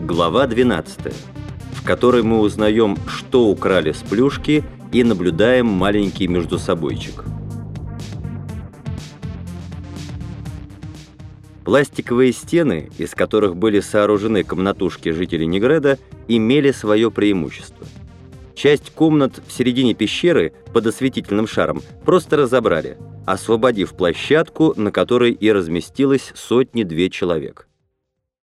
Глава 12, в которой мы узнаем, что украли с плюшки и наблюдаем маленький междусобойчик. Пластиковые стены, из которых были сооружены комнатушки жителей Негреда, имели свое преимущество. Часть комнат в середине пещеры под осветительным шаром просто разобрали, освободив площадку, на которой и разместилось сотни-две человек.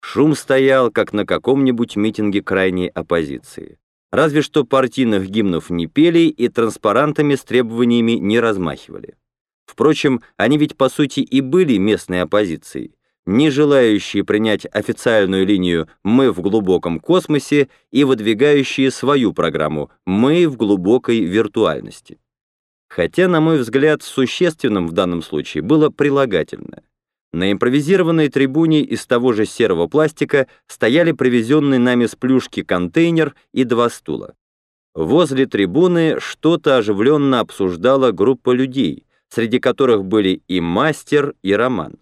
Шум стоял, как на каком-нибудь митинге крайней оппозиции. Разве что партийных гимнов не пели и транспарантами с требованиями не размахивали. Впрочем, они ведь по сути и были местной оппозицией не желающие принять официальную линию «Мы в глубоком космосе» и выдвигающие свою программу «Мы в глубокой виртуальности». Хотя, на мой взгляд, существенным в данном случае было прилагательное. На импровизированной трибуне из того же серого пластика стояли привезенный нами с плюшки контейнер и два стула. Возле трибуны что-то оживленно обсуждала группа людей, среди которых были и мастер, и роман.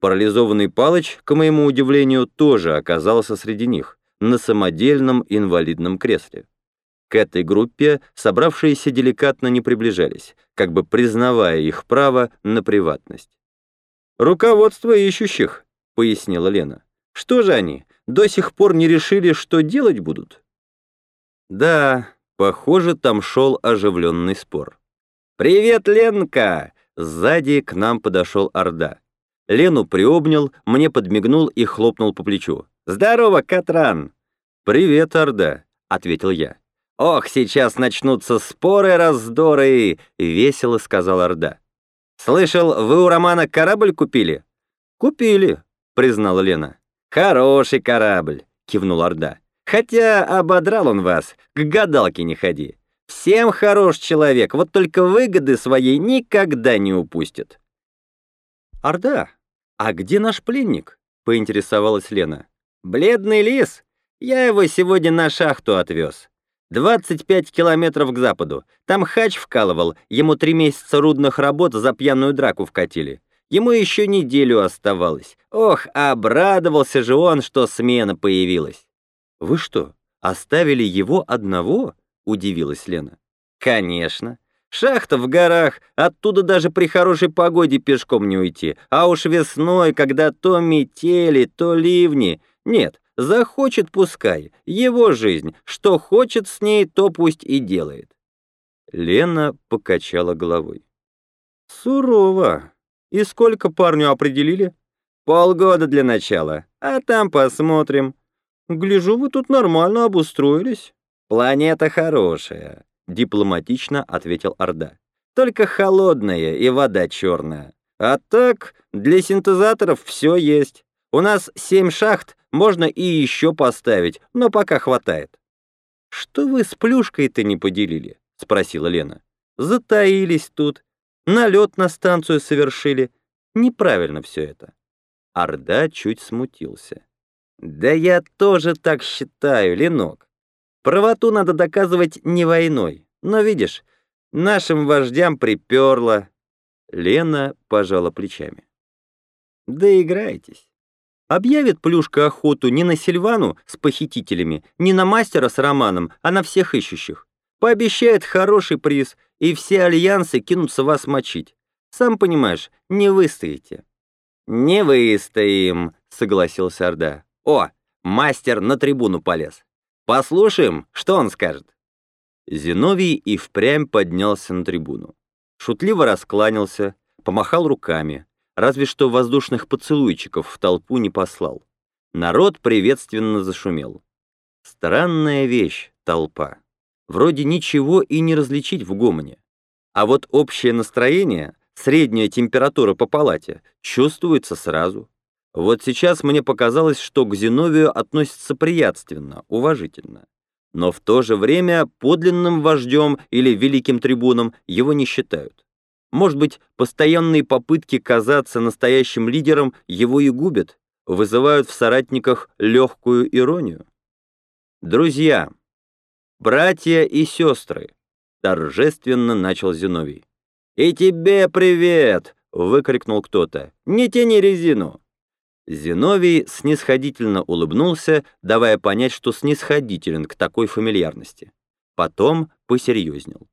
Парализованный Палыч, к моему удивлению, тоже оказался среди них, на самодельном инвалидном кресле. К этой группе собравшиеся деликатно не приближались, как бы признавая их право на приватность. «Руководство ищущих», — пояснила Лена. «Что же они, до сих пор не решили, что делать будут?» Да, похоже, там шел оживленный спор. «Привет, Ленка!» Сзади к нам подошел Орда. Лену приобнял, мне подмигнул и хлопнул по плечу. «Здорово, Катран!» «Привет, Орда», — ответил я. «Ох, сейчас начнутся споры-раздоры!» — весело сказал Орда. «Слышал, вы у Романа корабль купили?» «Купили», — признала Лена. «Хороший корабль», — кивнул Орда. «Хотя ободрал он вас, к гадалке не ходи. Всем хорош человек, вот только выгоды своей никогда не упустит». «Орда, а где наш пленник?» — поинтересовалась Лена. «Бледный лис? Я его сегодня на шахту отвез. 25 километров к западу. Там хач вкалывал, ему три месяца рудных работ за пьяную драку вкатили. Ему еще неделю оставалось. Ох, обрадовался же он, что смена появилась. «Вы что, оставили его одного?» — удивилась Лена. «Конечно. Шахта в горах, оттуда даже при хорошей погоде пешком не уйти. А уж весной, когда то метели, то ливни. Нет, захочет пускай, его жизнь. Что хочет с ней, то пусть и делает. Лена покачала головой. Сурово. И сколько парню определили? Полгода для начала, а там посмотрим. Гляжу, вы тут нормально обустроились. Планета хорошая. — дипломатично ответил Орда. «Только холодная и вода черная. А так, для синтезаторов все есть. У нас семь шахт, можно и еще поставить, но пока хватает». «Что вы с плюшкой-то не поделили?» — спросила Лена. «Затаились тут, налет на станцию совершили. Неправильно все это». Орда чуть смутился. «Да я тоже так считаю, Ленок. Правоту надо доказывать не войной. Но видишь, нашим вождям приперло. Лена пожала плечами. Доиграйтесь. Объявит Плюшка охоту не на Сильвану с похитителями, не на мастера с Романом, а на всех ищущих. Пообещает хороший приз, и все альянсы кинутся вас мочить. Сам понимаешь, не выстоите. «Не выстоим», — согласился Орда. «О, мастер на трибуну полез. Послушаем, что он скажет». Зиновий и впрямь поднялся на трибуну. Шутливо раскланялся, помахал руками, разве что воздушных поцелуйчиков в толпу не послал. Народ приветственно зашумел. Странная вещь — толпа. Вроде ничего и не различить в гомоне. А вот общее настроение, средняя температура по палате, чувствуется сразу. Вот сейчас мне показалось, что к Зиновию относятся приятственно, уважительно. Но в то же время подлинным вождем или великим трибуном его не считают. Может быть, постоянные попытки казаться настоящим лидером его и губят, вызывают в соратниках легкую иронию. «Друзья, братья и сестры», — торжественно начал Зиновий. «И тебе привет!» — выкрикнул кто-то. «Не тяни резину! Зиновий снисходительно улыбнулся, давая понять, что снисходителен к такой фамильярности. Потом посерьезнел.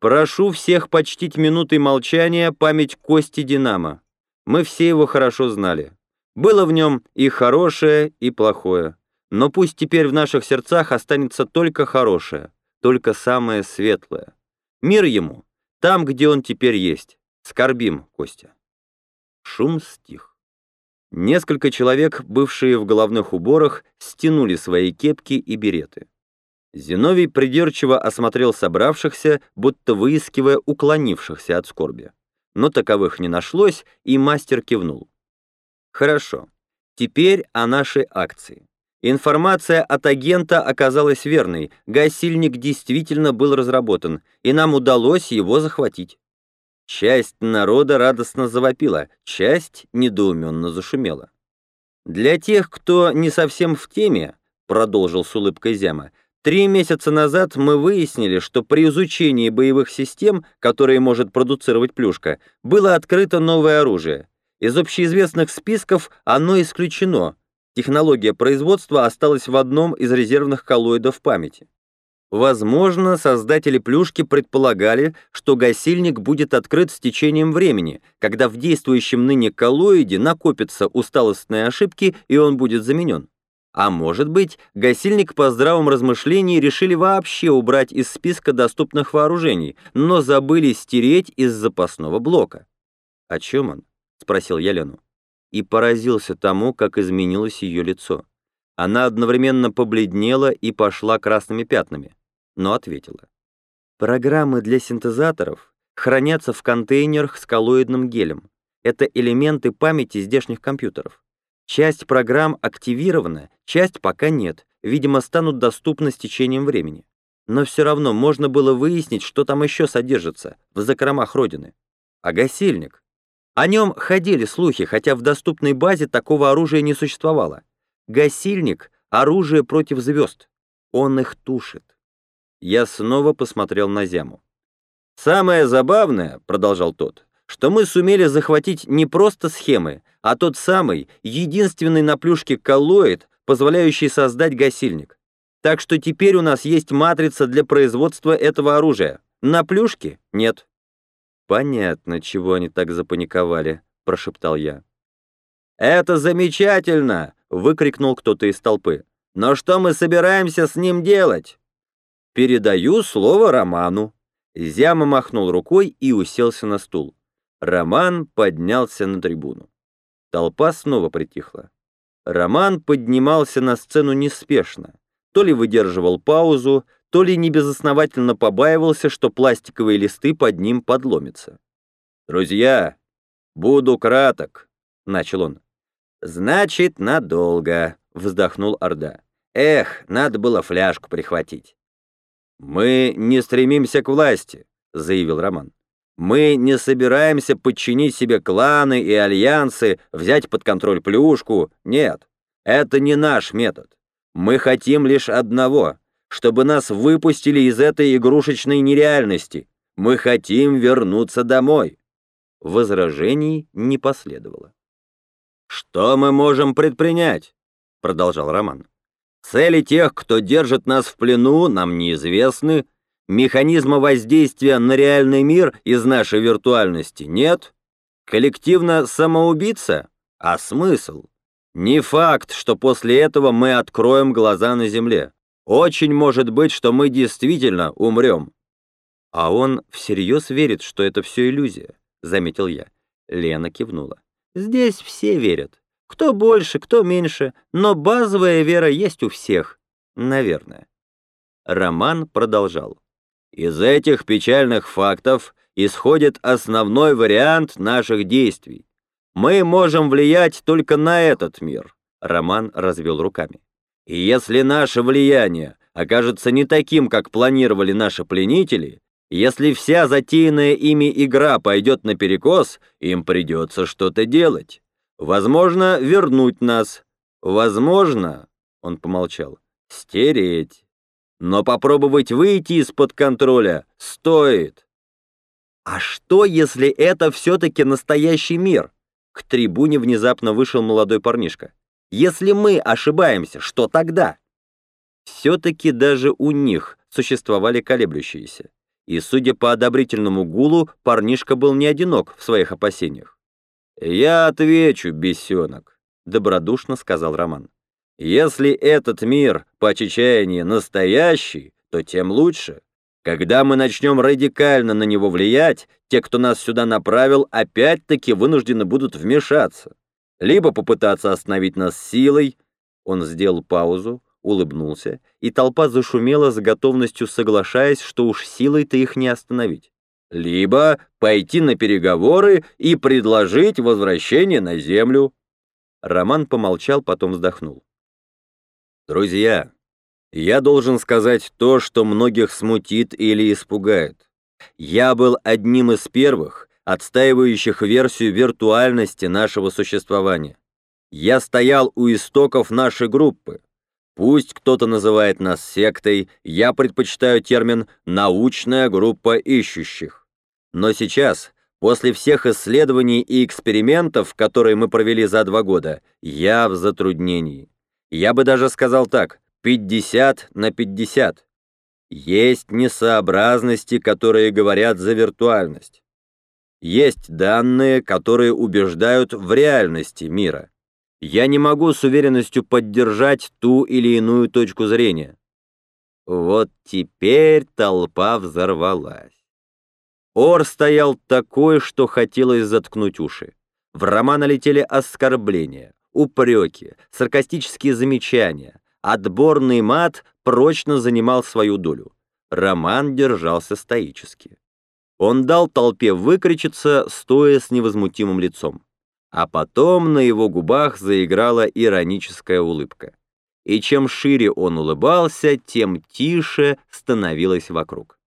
«Прошу всех почтить минутой молчания память Кости Динамо. Мы все его хорошо знали. Было в нем и хорошее, и плохое. Но пусть теперь в наших сердцах останется только хорошее, только самое светлое. Мир ему, там, где он теперь есть. Скорбим, Костя». Шум стих. Несколько человек, бывшие в головных уборах, стянули свои кепки и береты. Зиновий придирчиво осмотрел собравшихся, будто выискивая уклонившихся от скорби. Но таковых не нашлось, и мастер кивнул. «Хорошо. Теперь о нашей акции. Информация от агента оказалась верной, гасильник действительно был разработан, и нам удалось его захватить. Часть народа радостно завопила, часть недоуменно зашумела. «Для тех, кто не совсем в теме», — продолжил с улыбкой Зяма, Три месяца назад мы выяснили, что при изучении боевых систем, которые может продуцировать плюшка, было открыто новое оружие. Из общеизвестных списков оно исключено. Технология производства осталась в одном из резервных коллоидов памяти. Возможно, создатели плюшки предполагали, что гасильник будет открыт с течением времени, когда в действующем ныне коллоиде накопятся усталостные ошибки и он будет заменен. А может быть, гасильник по здравом размышлении решили вообще убрать из списка доступных вооружений, но забыли стереть из запасного блока. «О чем он?» — спросил я Лену. И поразился тому, как изменилось ее лицо. Она одновременно побледнела и пошла красными пятнами, но ответила. «Программы для синтезаторов хранятся в контейнерах с коллоидным гелем. Это элементы памяти здешних компьютеров. Часть программ активирована, часть пока нет, видимо, станут доступны с течением времени. Но все равно можно было выяснить, что там еще содержится, в закромах Родины. А гасильник? О нем ходили слухи, хотя в доступной базе такого оружия не существовало. Гасильник — оружие против звезд. Он их тушит. Я снова посмотрел на Зяму. «Самое забавное», — продолжал тот, что мы сумели захватить не просто схемы, а тот самый, единственный на плюшке коллоид, позволяющий создать гасильник. Так что теперь у нас есть матрица для производства этого оружия. На плюшке нет. Понятно, чего они так запаниковали, прошептал я. Это замечательно, выкрикнул кто-то из толпы. Но что мы собираемся с ним делать? Передаю слово Роману. Зяма махнул рукой и уселся на стул. Роман поднялся на трибуну. Толпа снова притихла. Роман поднимался на сцену неспешно, то ли выдерживал паузу, то ли небезосновательно побаивался, что пластиковые листы под ним подломятся. «Друзья, буду краток», — начал он. «Значит, надолго», — вздохнул Орда. «Эх, надо было фляжку прихватить». «Мы не стремимся к власти», — заявил Роман. Мы не собираемся подчинить себе кланы и альянсы, взять под контроль плюшку. Нет, это не наш метод. Мы хотим лишь одного, чтобы нас выпустили из этой игрушечной нереальности. Мы хотим вернуться домой. Возражений не последовало. «Что мы можем предпринять?» — продолжал Роман. «Цели тех, кто держит нас в плену, нам неизвестны, Механизма воздействия на реальный мир из нашей виртуальности нет? Коллективно самоубийца? А смысл? Не факт, что после этого мы откроем глаза на Земле. Очень может быть, что мы действительно умрем. А он всерьез верит, что это все иллюзия, заметил я. Лена кивнула. Здесь все верят. Кто больше, кто меньше, но базовая вера есть у всех. Наверное. Роман продолжал. Из этих печальных фактов исходит основной вариант наших действий. Мы можем влиять только на этот мир. Роман развел руками. И если наше влияние окажется не таким, как планировали наши пленители, если вся затеянная ими игра пойдет наперекос, им придется что-то делать. Возможно, вернуть нас. Возможно, он помолчал, стереть. Но попробовать выйти из-под контроля стоит. А что, если это все-таки настоящий мир? К трибуне внезапно вышел молодой парнишка. «Если мы ошибаемся, что тогда?» Все-таки даже у них существовали колеблющиеся. И, судя по одобрительному гулу, парнишка был не одинок в своих опасениях. «Я отвечу, бесенок», — добродушно сказал Роман. «Если этот мир по чечаянии настоящий, то тем лучше. Когда мы начнем радикально на него влиять, те, кто нас сюда направил, опять-таки вынуждены будут вмешаться. Либо попытаться остановить нас силой. Он сделал паузу, улыбнулся, и толпа зашумела с готовностью соглашаясь, что уж силой-то их не остановить. Либо пойти на переговоры и предложить возвращение на землю. Роман помолчал, потом вздохнул. Друзья, я должен сказать то, что многих смутит или испугает. Я был одним из первых, отстаивающих версию виртуальности нашего существования. Я стоял у истоков нашей группы. Пусть кто-то называет нас сектой, я предпочитаю термин «научная группа ищущих». Но сейчас, после всех исследований и экспериментов, которые мы провели за два года, я в затруднении. Я бы даже сказал так, 50 на 50. Есть несообразности, которые говорят за виртуальность. Есть данные, которые убеждают в реальности мира. Я не могу с уверенностью поддержать ту или иную точку зрения. Вот теперь толпа взорвалась. Ор стоял такой, что хотелось заткнуть уши. В романа летели оскорбления, упреки, саркастические замечания, Отборный мат прочно занимал свою долю. Роман держался стоически. Он дал толпе выкричиться, стоя с невозмутимым лицом. А потом на его губах заиграла ироническая улыбка. И чем шире он улыбался, тем тише становилось вокруг.